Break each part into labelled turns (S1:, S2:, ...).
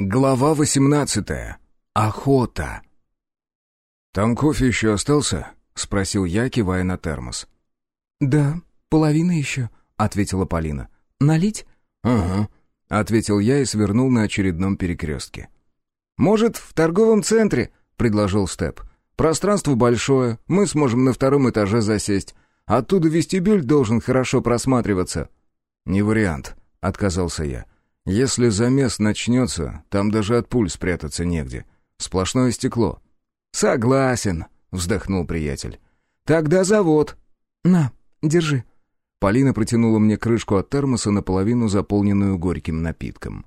S1: Глава восемнадцатая. Охота. «Там кофе еще остался?» — спросил я, кивая на термос.
S2: «Да, половина еще», — ответила Полина. «Налить?»
S1: «Ага», — ответил я и свернул на очередном перекрестке.
S3: «Может, в торговом центре?» — предложил Степ. «Пространство большое, мы сможем на втором этаже засесть. Оттуда вестибюль должен хорошо просматриваться».
S1: «Не вариант», — отказался я. Если замес начнется, там даже от пуль спрятаться негде. Сплошное стекло».
S3: «Согласен», — вздохнул приятель. «Тогда завод».
S2: «На, держи».
S1: Полина протянула мне крышку от термоса, наполовину заполненную горьким напитком.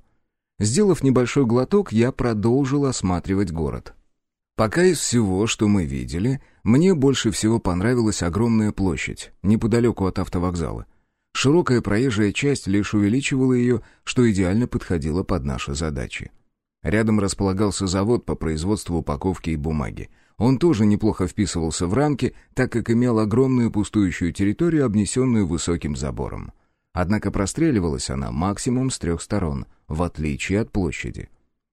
S1: Сделав небольшой глоток, я продолжил осматривать город. Пока из всего, что мы видели, мне больше всего понравилась огромная площадь, неподалеку от автовокзала. Широкая проезжая часть лишь увеличивала ее, что идеально подходило под наши задачи. Рядом располагался завод по производству упаковки и бумаги. Он тоже неплохо вписывался в рамки, так как имел огромную пустующую территорию, обнесенную высоким забором. Однако простреливалась она максимум с трех сторон, в отличие от площади.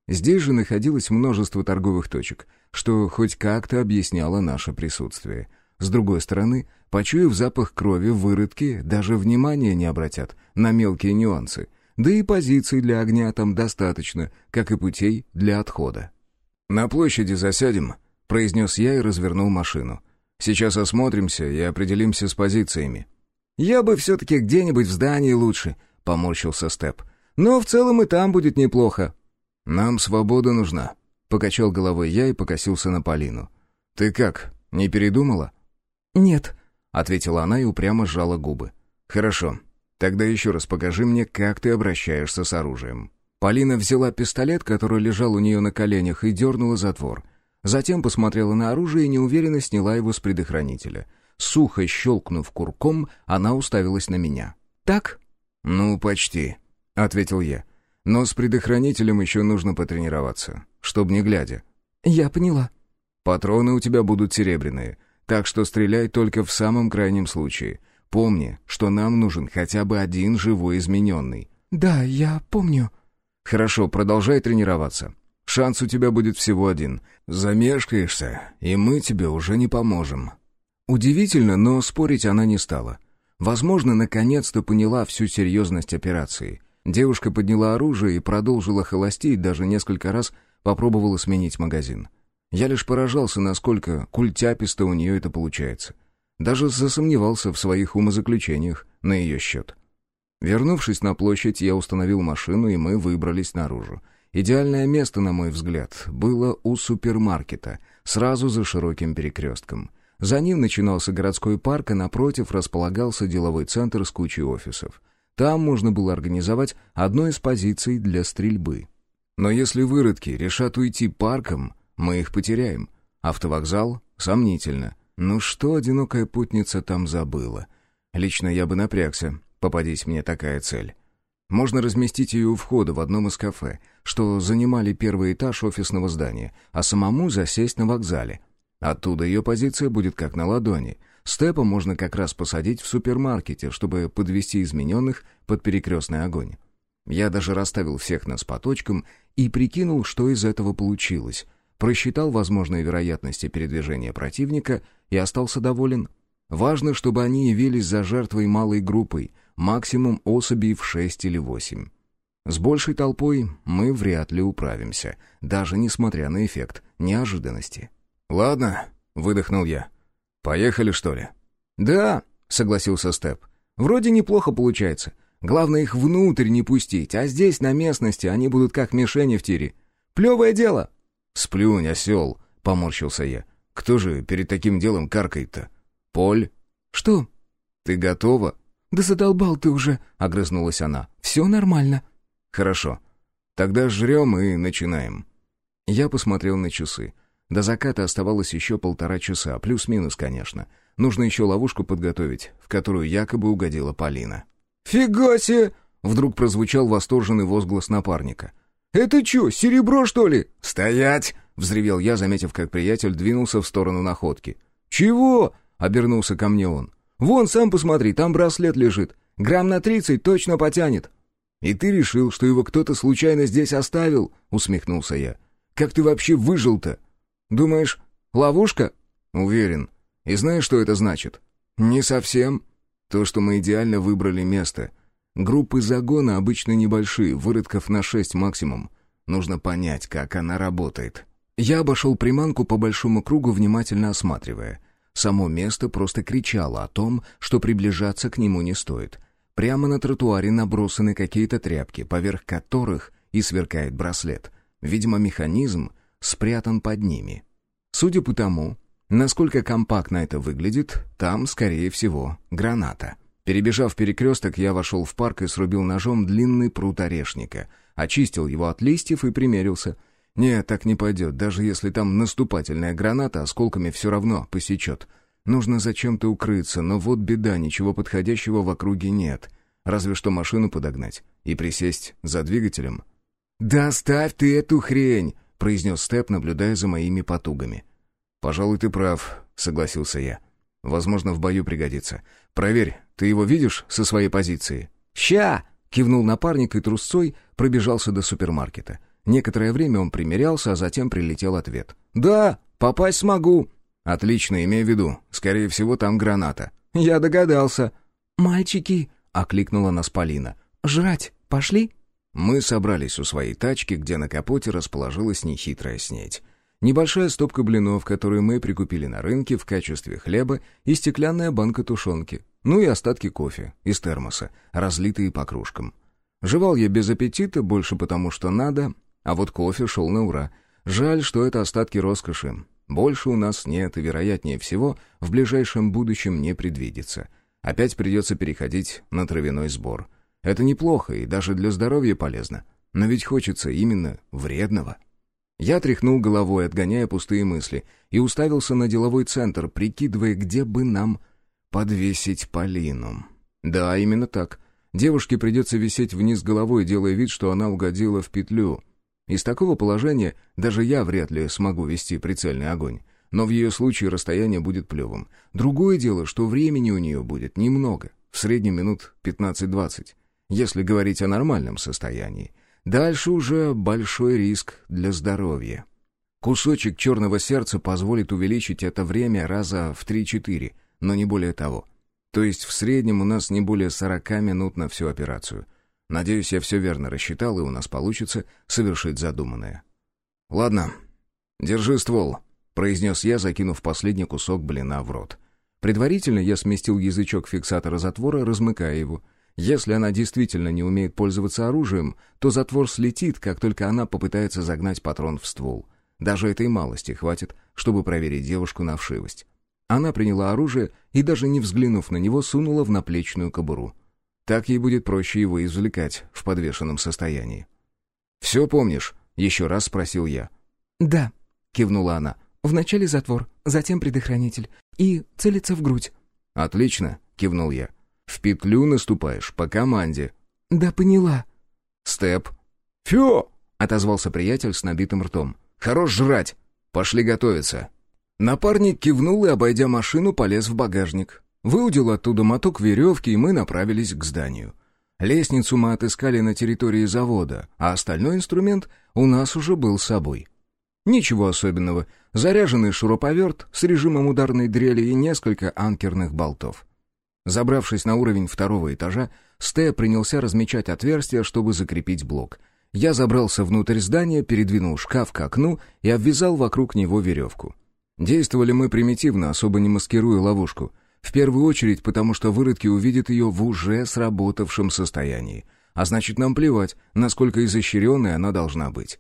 S1: Здесь же находилось множество торговых точек, что хоть как-то объясняло наше присутствие. С другой стороны, почуяв запах крови, выродки даже внимания не обратят на мелкие нюансы. Да и позиций для огня там достаточно, как и путей для отхода. «На площади засядем», — произнес я и развернул машину. «Сейчас осмотримся и определимся с позициями».
S3: «Я бы все-таки где-нибудь в здании лучше», — поморщился Степ. «Но в целом и там будет неплохо».
S1: «Нам свобода нужна», — покачал головой я и покосился на Полину. «Ты как, не передумала?»
S2: «Нет», —
S1: ответила она и упрямо сжала губы. «Хорошо. Тогда еще раз покажи мне, как ты обращаешься с оружием». Полина взяла пистолет, который лежал у нее на коленях, и дернула затвор. Затем посмотрела на оружие и неуверенно сняла его с предохранителя. Сухо щелкнув курком, она уставилась на меня.
S2: «Так?»
S1: «Ну, почти», — ответил я. «Но с предохранителем еще нужно потренироваться, чтоб не глядя».
S2: «Я поняла».
S1: «Патроны у тебя будут серебряные. Так что стреляй только в самом крайнем случае. Помни, что нам нужен хотя бы один живой измененный».
S2: «Да, я помню».
S1: «Хорошо, продолжай тренироваться. Шанс у тебя будет всего один. Замешкаешься, и мы тебе уже не поможем». Удивительно, но спорить она не стала. Возможно, наконец-то поняла всю серьезность операции. Девушка подняла оружие и продолжила холостить, даже несколько раз попробовала сменить магазин. Я лишь поражался, насколько культяписто у нее это получается. Даже засомневался в своих умозаключениях на ее счет. Вернувшись на площадь, я установил машину, и мы выбрались наружу. Идеальное место, на мой взгляд, было у супермаркета, сразу за широким перекрестком. За ним начинался городской парк, а напротив располагался деловой центр с кучей офисов. Там можно было организовать одну из позиций для стрельбы. Но если выродки решат уйти парком, мы их потеряем. Автовокзал? Сомнительно. Ну что одинокая путница там забыла? Лично я бы напрягся, попадись мне такая цель. Можно разместить ее у входа в одном из кафе, что занимали первый этаж офисного здания, а самому засесть на вокзале. Оттуда ее позиция будет как на ладони. Степа можно как раз посадить в супермаркете, чтобы подвести измененных под перекрестный огонь. Я даже расставил всех нас по точкам и прикинул, что из этого получилось — просчитал возможные вероятности передвижения противника и остался доволен. Важно, чтобы они явились за жертвой малой группой, максимум особей в шесть или восемь. С большей толпой мы вряд ли управимся, даже несмотря на эффект неожиданности. «Ладно», — выдохнул я. «Поехали, что ли?»
S3: «Да», — согласился Степ. «Вроде неплохо получается. Главное их внутрь не пустить, а здесь, на местности, они будут как мишени в тире. Плевое дело!»
S1: «Сплюнь, осел!» — поморщился я. «Кто же перед таким делом каркает-то? Поль?»
S2: «Что?»
S1: «Ты готова?»
S2: «Да задолбал ты уже!» — огрызнулась она. «Все нормально».
S1: «Хорошо. Тогда жрем и начинаем». Я посмотрел на часы. До заката оставалось еще полтора часа, плюс-минус, конечно. Нужно еще ловушку подготовить, в которую якобы угодила Полина.
S3: «Фига себе!»
S1: — вдруг прозвучал восторженный возглас напарника.
S3: «Это что, серебро, что ли?»
S1: «Стоять!» — взревел я, заметив, как приятель двинулся в сторону находки.
S3: «Чего?» — обернулся ко мне он. «Вон, сам посмотри, там браслет лежит. Грамм на тридцать точно потянет».
S1: «И ты решил, что его кто-то случайно здесь оставил?» — усмехнулся я. «Как ты вообще выжил-то?» «Думаешь, ловушка?» «Уверен. И знаешь, что это значит?» «Не совсем. То, что мы идеально выбрали место. Группы загона обычно небольшие, выродков на шесть максимум. Нужно понять, как она работает». Я обошел приманку по большому кругу, внимательно осматривая. Само место просто кричало о том, что приближаться к нему не стоит. Прямо на тротуаре набросаны какие-то тряпки, поверх которых и сверкает браслет. Видимо, механизм спрятан под ними. Судя по тому, насколько компактно это выглядит, там, скорее всего, граната. Перебежав перекресток, я вошел в парк и срубил ножом длинный прут орешника, очистил его от листьев и примерился — «Нет, так не пойдет. Даже если там наступательная граната, осколками все равно посечет. Нужно зачем-то укрыться, но вот беда, ничего подходящего в округе нет. Разве что машину подогнать и присесть за двигателем». «Да оставь ты эту хрень!» — произнес Степ, наблюдая за моими потугами. «Пожалуй, ты прав», — согласился я. «Возможно, в бою пригодится. Проверь, ты его видишь со своей позиции?»
S2: «Ща!» — кивнул напарник и трусцой пробежался до супермаркета.
S1: Некоторое время он примерялся, а затем прилетел ответ.
S2: «Да, попасть смогу».
S1: «Отлично, имей в виду. Скорее всего, там граната».
S2: «Я догадался».
S3: «Мальчики», — окликнула нас Полина. «Жрать пошли?»
S1: Мы собрались у своей тачки, где на капоте расположилась нехитрая снедь. Небольшая стопка блинов, которые мы прикупили на рынке в качестве хлеба, и стеклянная банка тушенки. Ну и остатки кофе из термоса, разлитые по кружкам. Жевал я без аппетита, больше потому что надо, а вот кофе шел на ура. Жаль, что это остатки роскоши. Больше у нас нет, и, вероятнее всего, в ближайшем будущем не предвидится. Опять придется переходить на травяной сбор. Это неплохо и даже для здоровья полезно. Но ведь хочется именно вредного. Я тряхнул головой, отгоняя пустые мысли, и уставился на деловой центр, прикидывая, где бы нам подвесить Полину. Да, именно так. Девушке придется висеть вниз головой, делая вид, что она угодила в петлю. Из такого положения даже я вряд ли смогу вести прицельный огонь. Но в ее случае расстояние будет плевым. Другое дело, что времени у нее будет немного, в среднем минут 15-20, если говорить о нормальном состоянии. Дальше уже большой риск для здоровья. Кусочек черного сердца позволит увеличить это время раза в 3-4, но не более того. То есть в среднем у нас не более 40 минут на всю операцию — Надеюсь, я все верно рассчитал, и у нас получится совершить задуманное. «Ладно, держи ствол», — произнес я, закинув последний кусок блина в рот. Предварительно я сместил язычок фиксатора затвора, размыкая его. Если она действительно не умеет пользоваться оружием, то затвор слетит, как только она попытается загнать патрон в ствол. Даже этой малости хватит, чтобы проверить девушку на вшивость. Она приняла оружие и, даже не взглянув на него, сунула в наплечную кобуру — так ей будет проще его извлекать в подвешенном состоянии. «Все помнишь?» — еще раз спросил я.
S3: «Да», — кивнула она. «Вначале затвор, затем предохранитель. И целиться в грудь».
S1: «Отлично», — кивнул я. «В петлю наступаешь, по команде».
S3: «Да поняла».
S1: «Степ». «Фё!» — отозвался приятель с набитым ртом. «Хорош жрать! Пошли готовиться». Напарник кивнул и, обойдя машину, полез в багажник. Выудил оттуда моток веревки, и мы направились к зданию. Лестницу мы отыскали на территории завода, а остальной инструмент у нас уже был с собой. Ничего особенного. Заряженный шуруповерт с режимом ударной дрели и несколько анкерных болтов. Забравшись на уровень второго этажа, Сте принялся размечать отверстия, чтобы закрепить блок. Я забрался внутрь здания, передвинул шкаф к окну и обвязал вокруг него веревку. Действовали мы примитивно, особо не маскируя ловушку — в первую очередь, потому что выродки увидят ее в уже сработавшем состоянии. А значит, нам плевать, насколько изощренной она должна быть.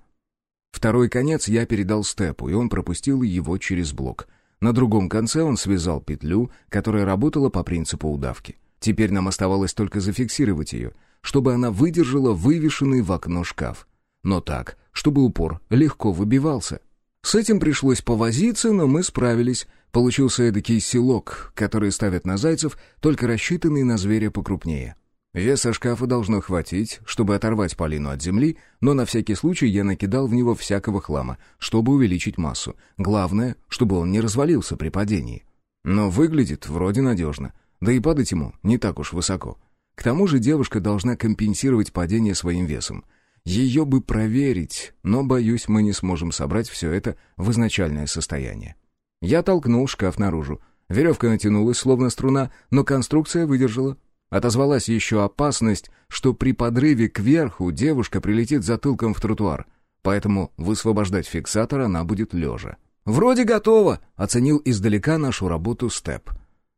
S1: Второй конец я передал Степу, и он пропустил его через блок. На другом конце он связал петлю, которая работала по принципу удавки. Теперь нам оставалось только зафиксировать ее, чтобы она выдержала вывешенный в окно шкаф. Но так, чтобы упор легко выбивался. С этим пришлось повозиться, но мы справились. Получился эдакий селок, который ставят на зайцев, только рассчитанный на зверя покрупнее. Веса шкафа должно хватить, чтобы оторвать Полину от земли, но на всякий случай я накидал в него всякого хлама, чтобы увеличить массу. Главное, чтобы он не развалился при падении. Но выглядит вроде надежно. Да и падать ему не так уж высоко. К тому же девушка должна компенсировать падение своим весом. Ее бы проверить, но, боюсь, мы не сможем собрать все это в изначальное состояние. Я толкнул шкаф наружу. Веревка натянулась, словно струна, но конструкция выдержала. Отозвалась еще опасность, что при подрыве кверху девушка прилетит затылком в тротуар, поэтому высвобождать фиксатор она будет лежа. «Вроде готово», — оценил издалека нашу работу Степ.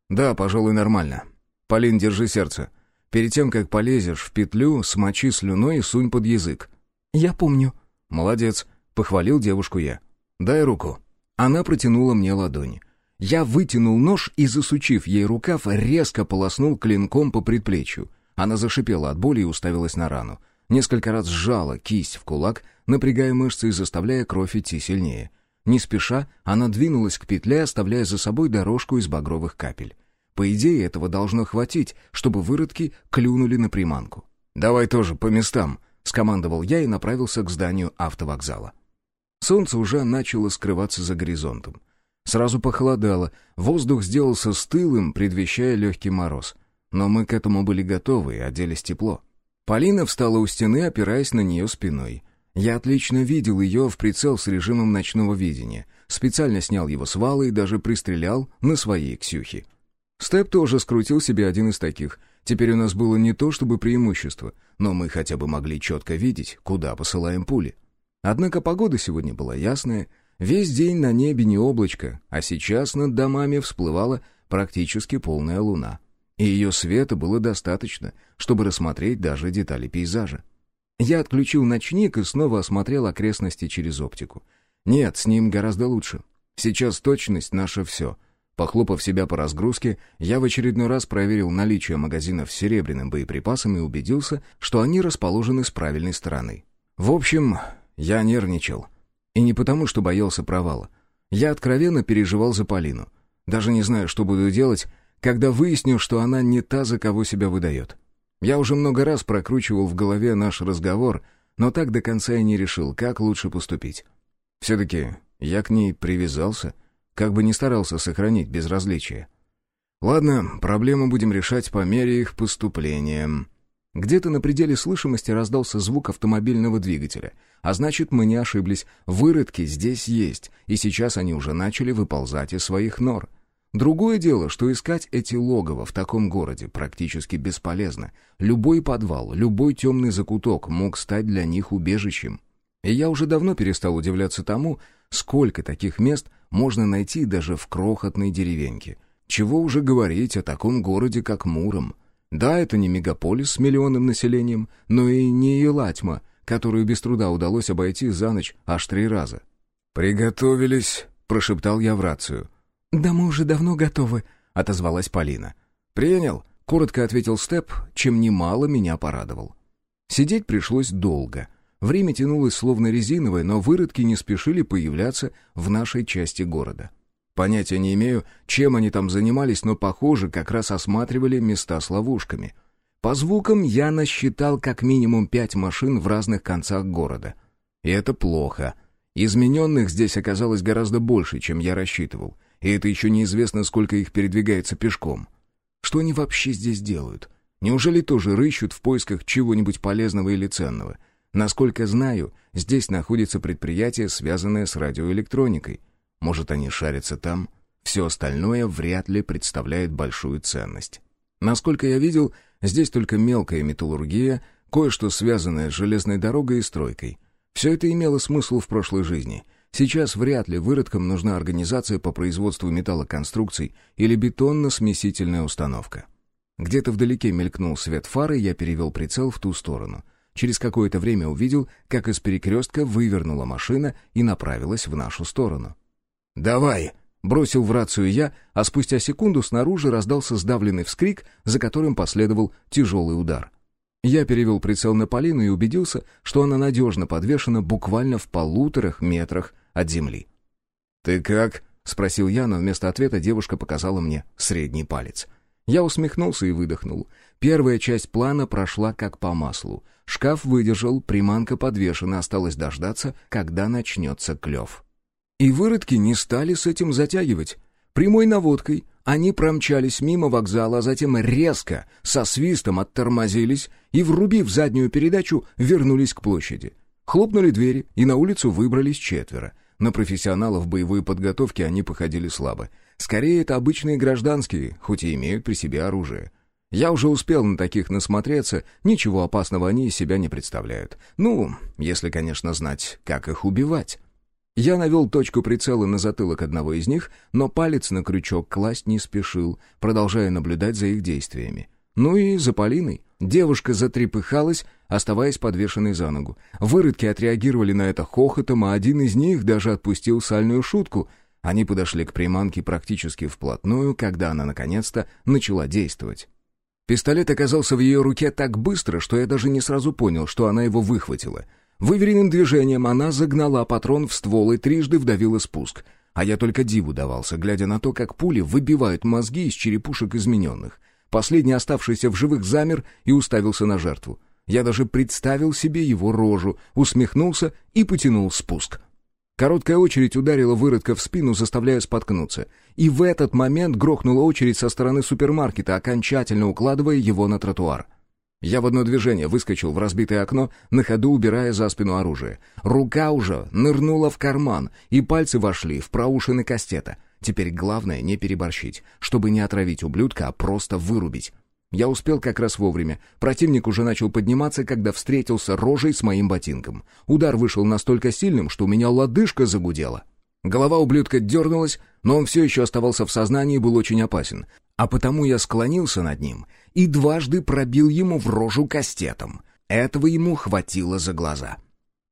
S1: «Да, пожалуй, нормально. Полин, держи сердце. Перед тем, как полезешь в петлю, смочи слюной и сунь под язык».
S2: «Я помню».
S1: «Молодец», — похвалил девушку я. «Дай руку». Она протянула мне ладонь. Я вытянул нож и, засучив ей рукав, резко полоснул клинком по предплечью. Она зашипела от боли и уставилась на рану. Несколько раз сжала кисть в кулак, напрягая мышцы и заставляя кровь идти сильнее. Не спеша, она двинулась к петле, оставляя за собой дорожку из багровых капель. По идее, этого должно хватить, чтобы выродки клюнули на приманку. «Давай тоже по местам», — скомандовал я и направился к зданию автовокзала. Солнце уже начало скрываться за горизонтом. Сразу похолодало, воздух сделался стылым, предвещая легкий мороз. Но мы к этому были готовы и оделись тепло. Полина встала у стены, опираясь на нее спиной. Я отлично видел ее в прицел с режимом ночного видения. Специально снял его с вала и даже пристрелял на своей Ксюхе. Степ тоже скрутил себе один из таких. Теперь у нас было не то чтобы преимущество, но мы хотя бы могли четко видеть, куда посылаем пули. Однако погода сегодня была ясная, весь день на небе не облачко, а сейчас над домами всплывала практически полная луна. И ее света было достаточно, чтобы рассмотреть даже детали пейзажа. Я отключил ночник и снова осмотрел окрестности через оптику. Нет, с ним гораздо лучше. Сейчас точность — наше все. Похлопав себя по разгрузке, я в очередной раз проверил наличие магазинов с серебряным боеприпасом и убедился, что они расположены с правильной стороны. В общем, я нервничал. И не потому, что боялся провала. Я откровенно переживал за Полину. Даже не знаю, что буду делать, когда выясню, что она не та, за кого себя выдает. Я уже много раз прокручивал в голове наш разговор, но так до конца и не решил, как лучше поступить. Все-таки я к ней привязался, как бы не старался сохранить безразличие. Ладно, проблемы будем решать по мере их поступления. Где-то на пределе слышимости раздался звук автомобильного двигателя. А значит, мы не ошиблись. Выродки здесь есть, и сейчас они уже начали выползать из своих нор. Другое дело, что искать эти логово в таком городе практически бесполезно. Любой подвал, любой темный закуток мог стать для них убежищем. И я уже давно перестал удивляться тому, сколько таких мест можно найти даже в крохотной деревеньке. Чего уже говорить о таком городе, как Муром. Да, это не мегаполис с миллионным населением, но и не Елатьма, которую без труда удалось обойти за ночь аж три раза. «Приготовились», — прошептал я в рацию.
S2: «Да мы уже давно готовы», —
S1: отозвалась Полина. «Принял», — коротко ответил Степ, чем немало меня порадовал. Сидеть пришлось долго. Время тянулось словно резиновое, но выродки не спешили появляться в нашей части города. Понятия не имею, чем они там занимались, но, похоже, как раз осматривали места с ловушками. По звукам я насчитал как минимум пять машин в разных концах города. И это плохо. Измененных здесь оказалось гораздо больше, чем я рассчитывал — и это еще неизвестно, сколько их передвигается пешком. Что они вообще здесь делают? Неужели тоже рыщут в поисках чего-нибудь полезного или ценного? Насколько знаю, здесь находится предприятие, связанное с радиоэлектроникой. Может, они шарятся там? Все остальное вряд ли представляет большую ценность. Насколько я видел, здесь только мелкая металлургия, кое-что связанное с железной дорогой и стройкой. Все это имело смысл в прошлой жизни — Сейчас вряд ли выродкам нужна организация по производству металлоконструкций или бетонно-смесительная установка. Где-то вдалеке мелькнул свет фары, я перевел прицел в ту сторону. Через какое-то время увидел, как из перекрестка вывернула машина и направилась в нашу сторону. «Давай!» — бросил в рацию я, а спустя секунду снаружи раздался сдавленный вскрик, за которым последовал тяжелый удар. Я перевел прицел на Полину и убедился, что она надежно подвешена буквально в полуторах метрах от земли. «Ты как?» — спросил я, но вместо ответа девушка показала мне средний палец. Я усмехнулся и выдохнул. Первая часть плана прошла как по маслу. Шкаф выдержал, приманка подвешена, осталось дождаться, когда начнется клев. И выродки не стали с этим затягивать. Прямой наводкой Они промчались мимо вокзала, а затем резко, со свистом оттормозились и, врубив заднюю передачу, вернулись к площади. Хлопнули двери, и на улицу выбрались четверо. На профессионалов боевой подготовки они походили слабо. Скорее, это обычные гражданские, хоть и имеют при себе оружие. Я уже успел на таких насмотреться, ничего опасного они из себя не представляют. Ну, если, конечно, знать, как их убивать. Я навел точку прицела на затылок одного из них, но палец на крючок класть не спешил, продолжая наблюдать за их действиями. Ну и за Полиной. Девушка затрепыхалась, оставаясь подвешенной за ногу. Выродки отреагировали на это хохотом, а один из них даже отпустил сальную шутку. Они подошли к приманке практически вплотную, когда она наконец-то начала действовать. Пистолет оказался в ее руке так быстро, что я даже не сразу понял, что она его выхватила. Выверенным движением она загнала патрон в ствол и трижды вдавила спуск. А я только диву давался, глядя на то, как пули выбивают мозги из черепушек измененных. Последний оставшийся в живых замер и уставился на жертву. Я даже представил себе его рожу, усмехнулся и потянул спуск. Короткая очередь ударила выродка в спину, заставляя споткнуться. И в этот момент грохнула очередь со стороны супермаркета, окончательно укладывая его на тротуар. Я в одно движение выскочил в разбитое окно, на ходу убирая за спину оружие. Рука уже нырнула в карман, и пальцы вошли в проушины кастета. Теперь главное не переборщить, чтобы не отравить ублюдка, а просто вырубить. Я успел как раз вовремя. Противник уже начал подниматься, когда встретился рожей с моим ботинком. Удар вышел настолько сильным, что у меня лодыжка загудела. Голова ублюдка дернулась, но он все еще оставался в сознании и был очень опасен. А потому я склонился над ним и дважды пробил ему в рожу кастетом. Этого ему хватило за глаза.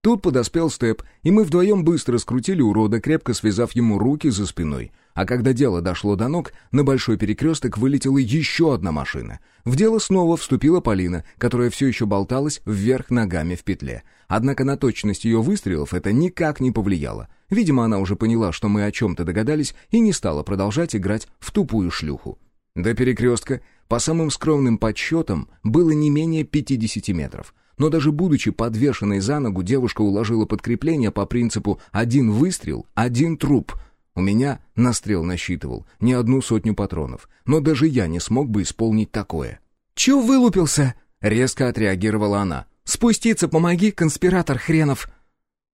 S1: Тут подоспел Степ, и мы вдвоем быстро скрутили урода, крепко связав ему руки за спиной — а когда дело дошло до ног, на большой перекресток вылетела еще одна машина. В дело снова вступила Полина, которая все еще болталась вверх ногами в петле. Однако на точность ее выстрелов это никак не повлияло. Видимо, она уже поняла, что мы о чем-то догадались, и не стала продолжать играть в тупую шлюху. До перекрестка, по самым скромным подсчетам, было не менее 50 метров. Но даже будучи подвешенной за ногу, девушка уложила подкрепление по принципу «один выстрел, один труп», у меня настрел насчитывал не одну сотню патронов, но даже я не смог бы исполнить такое.
S2: «Чё вылупился?» — резко отреагировала она. «Спуститься помоги, конспиратор хренов!»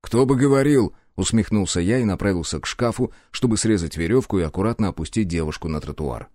S1: «Кто бы говорил!» — усмехнулся я и направился к шкафу, чтобы срезать веревку и аккуратно опустить девушку на тротуар.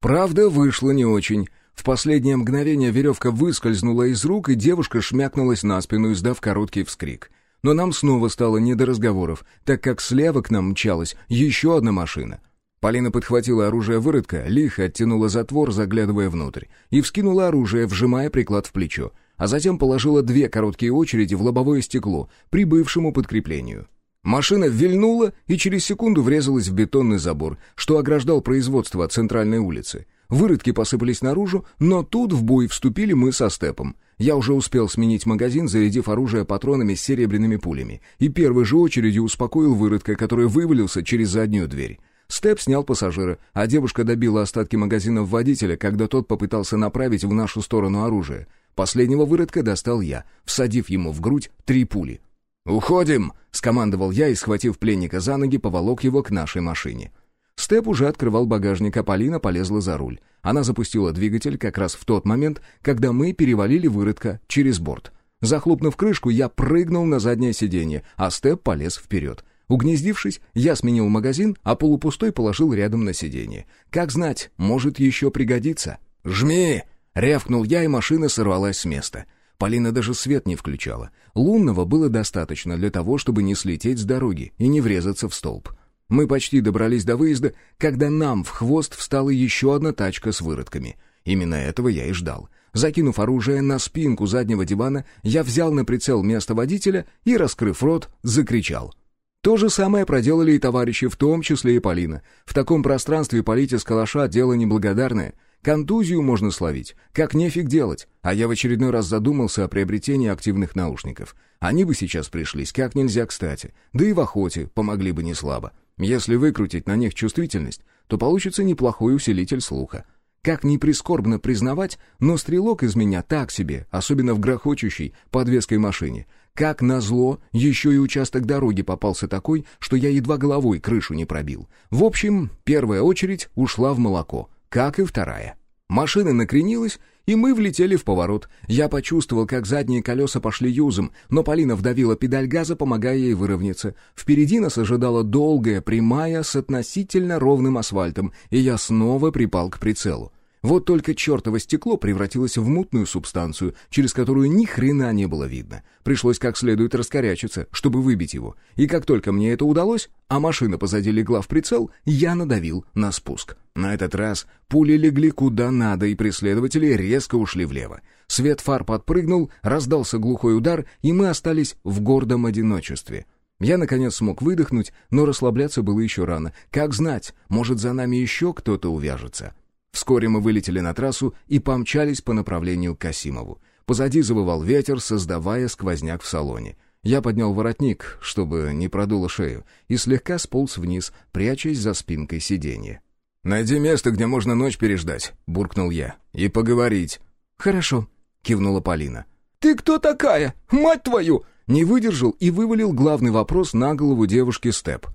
S1: Правда, вышло не очень. В последнее мгновение веревка выскользнула из рук, и девушка шмякнулась на спину, издав короткий вскрик. Но нам снова стало не до разговоров, так как слева к нам мчалась еще одна машина. Полина подхватила оружие выродка, лихо оттянула затвор, заглядывая внутрь, и вскинула оружие, вжимая приклад в плечо, а затем положила две короткие очереди в лобовое стекло, прибывшему подкреплению. Машина вильнула и через секунду врезалась в бетонный забор, что ограждал производство от центральной улицы. Выродки посыпались наружу, но тут в бой вступили мы со Степом. Я уже успел сменить магазин, зарядив оружие патронами с серебряными пулями, и первой же очередью успокоил выродка, который вывалился через заднюю дверь. Степ снял пассажира, а девушка добила остатки магазина в водителя, когда тот попытался направить в нашу сторону оружие. Последнего выродка достал я, всадив ему в грудь три пули. «Уходим!» — скомандовал я и, схватив пленника за ноги, поволок его к нашей машине. Степ уже открывал багажник, а Полина полезла за руль. Она запустила двигатель как раз в тот момент, когда мы перевалили выродка через борт. Захлопнув крышку, я прыгнул на заднее сиденье, а Степ полез вперед. Угнездившись, я сменил магазин, а полупустой положил рядом на сиденье. Как знать, может еще пригодится. «Жми!» — рявкнул я, и машина сорвалась с места. Полина даже свет не включала. Лунного было достаточно для того, чтобы не слететь с дороги и не врезаться в столб. Мы почти добрались до выезда, когда нам в хвост встала еще одна тачка с выродками. Именно этого я и ждал. Закинув оружие на спинку заднего дивана, я взял на прицел место водителя и, раскрыв рот, закричал. То же самое проделали и товарищи, в том числе и Полина. В таком пространстве полить из калаша — дело неблагодарное. Контузию можно словить, как нефиг делать. А я в очередной раз задумался о приобретении активных наушников. Они бы сейчас пришлись как нельзя кстати, да и в охоте помогли бы не слабо. Если выкрутить на них чувствительность, то получится неплохой усилитель слуха. Как ни прискорбно признавать, но стрелок из меня так себе, особенно в грохочущей подвеской машине. Как назло, еще и участок дороги попался такой, что я едва головой крышу не пробил. В общем, первая очередь ушла в молоко, как и вторая. Машина накренилась, и мы влетели в поворот. Я почувствовал, как задние колеса пошли юзом, но Полина вдавила педаль газа, помогая ей выровняться. Впереди нас ожидала долгая, прямая, с относительно ровным асфальтом, и я снова припал к прицелу. Вот только чертово стекло превратилось в мутную субстанцию, через которую ни хрена не было видно. Пришлось как следует раскорячиться, чтобы выбить его. И как только мне это удалось, а машина позади легла в прицел, я надавил на спуск. На этот раз пули легли куда надо, и преследователи резко ушли влево. Свет фар подпрыгнул, раздался глухой удар, и мы остались в гордом одиночестве. Я, наконец, смог выдохнуть, но расслабляться было еще рано. Как знать, может, за нами еще кто-то увяжется. Вскоре мы вылетели на трассу и помчались по направлению к Касимову. Позади завывал ветер, создавая сквозняк в салоне. Я поднял воротник, чтобы не продуло шею, и слегка сполз вниз, прячась за спинкой сиденья. «Найди место, где можно ночь переждать», — буркнул я, — «и поговорить».
S2: «Хорошо», — кивнула Полина.
S3: «Ты кто такая? Мать твою!»
S1: Не выдержал и вывалил главный вопрос на голову девушки Степ.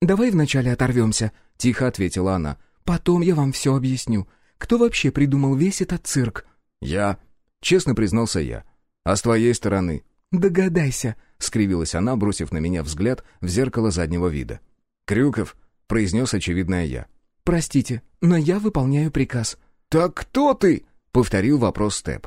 S2: «Давай вначале оторвемся», — тихо ответила она. Потом я вам все объясню. Кто вообще придумал весь этот цирк?»
S1: «Я», — честно признался я. «А с твоей стороны?»
S2: «Догадайся», —
S1: скривилась она, бросив на меня взгляд в зеркало заднего вида. «Крюков», — произнес очевидное я.
S2: «Простите, но я выполняю приказ».
S3: «Так кто ты?»
S1: — повторил вопрос Степ.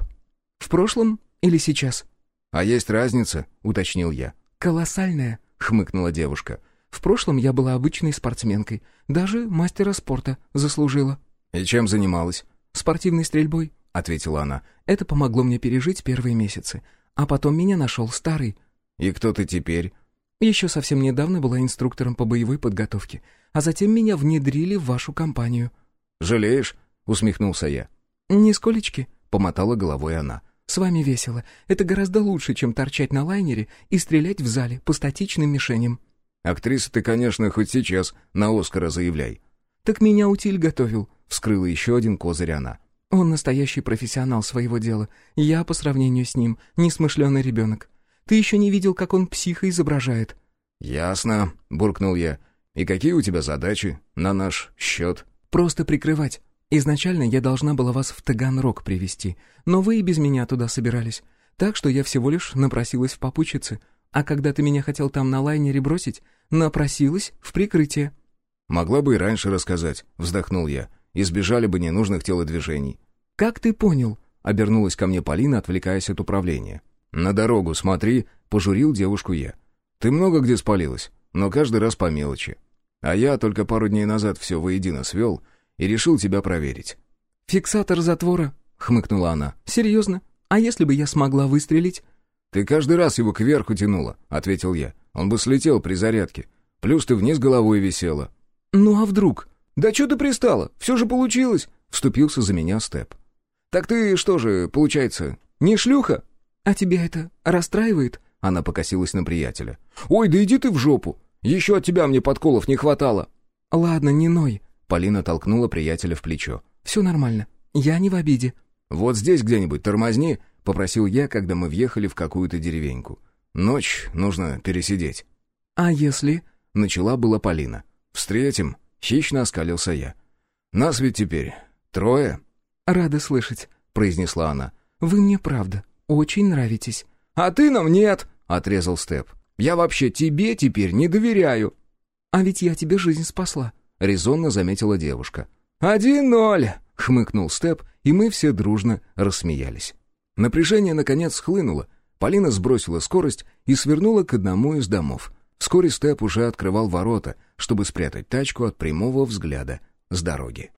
S2: «В прошлом или сейчас?»
S1: «А есть разница?» — уточнил я.
S2: «Колоссальная», — хмыкнула девушка. В прошлом я была обычной спортсменкой. Даже мастера спорта заслужила».
S1: «И чем занималась?»
S2: «Спортивной стрельбой», — ответила она. «Это помогло мне пережить первые месяцы. А потом меня нашел старый».
S1: «И кто ты теперь?»
S2: «Еще совсем недавно была инструктором по боевой подготовке. А затем меня внедрили в вашу компанию».
S1: «Жалеешь?» — усмехнулся я.
S2: «Нисколечки», —
S1: помотала головой она.
S2: «С вами весело. Это гораздо лучше, чем торчать на лайнере и стрелять в зале по статичным мишеням».
S1: Актриса ты, конечно, хоть сейчас на Оскара заявляй.
S2: Так меня утиль готовил,
S1: вскрыла еще один козырь она.
S2: Он настоящий профессионал своего дела. Я, по сравнению с ним, несмышленый ребенок. Ты еще не видел, как он психа изображает.
S1: Ясно, буркнул я. И какие у тебя задачи на наш счет?
S2: Просто прикрывать. Изначально я должна была вас в Таганрог привести, но вы и без меня туда собирались. Так что я всего лишь напросилась в попутчицы. А когда ты меня хотел там на лайнере бросить, напросилась в прикрытие».
S1: «Могла бы и раньше рассказать», — вздохнул я. «Избежали бы ненужных телодвижений».
S2: «Как ты понял?»
S1: — обернулась ко мне Полина, отвлекаясь от управления. «На дорогу смотри», — пожурил девушку я. «Ты много где спалилась, но каждый раз по мелочи. А я только пару дней назад все воедино свел и решил тебя проверить».
S2: «Фиксатор затвора», — хмыкнула она. «Серьезно? А если бы я смогла выстрелить?»
S1: «Ты каждый раз его кверху тянула», — ответил я. Он бы слетел при зарядке. Плюс ты вниз головой висела».
S2: «Ну а вдруг?»
S3: «Да что ты пристала? Все же получилось!»
S1: — вступился за меня Степ.
S3: «Так ты что же, получается, не шлюха?»
S2: «А тебя это расстраивает?»
S1: Она покосилась на приятеля.
S3: «Ой, да иди ты в жопу! Еще от тебя мне подколов не хватало!»
S2: «Ладно, не ной!»
S1: Полина толкнула приятеля в плечо.
S2: «Все нормально. Я не в обиде».
S1: «Вот здесь где-нибудь тормозни», — попросил я, когда мы въехали в какую-то деревеньку. Ночь нужно пересидеть».
S2: «А если...»
S1: — начала была Полина. «Встретим», — хищно оскалился я. «Нас ведь теперь трое».
S2: «Рада слышать», — произнесла она. «Вы мне правда очень нравитесь».
S3: «А ты нам нет», — отрезал Степ. «Я вообще тебе теперь не доверяю».
S2: «А ведь я тебе жизнь спасла», —
S1: резонно заметила девушка.
S3: «Один ноль», —
S1: хмыкнул Степ, и мы все дружно рассмеялись. Напряжение, наконец, схлынуло, Полина сбросила скорость и свернула к одному из домов. Вскоре Степ уже открывал ворота, чтобы спрятать тачку от прямого взгляда с дороги.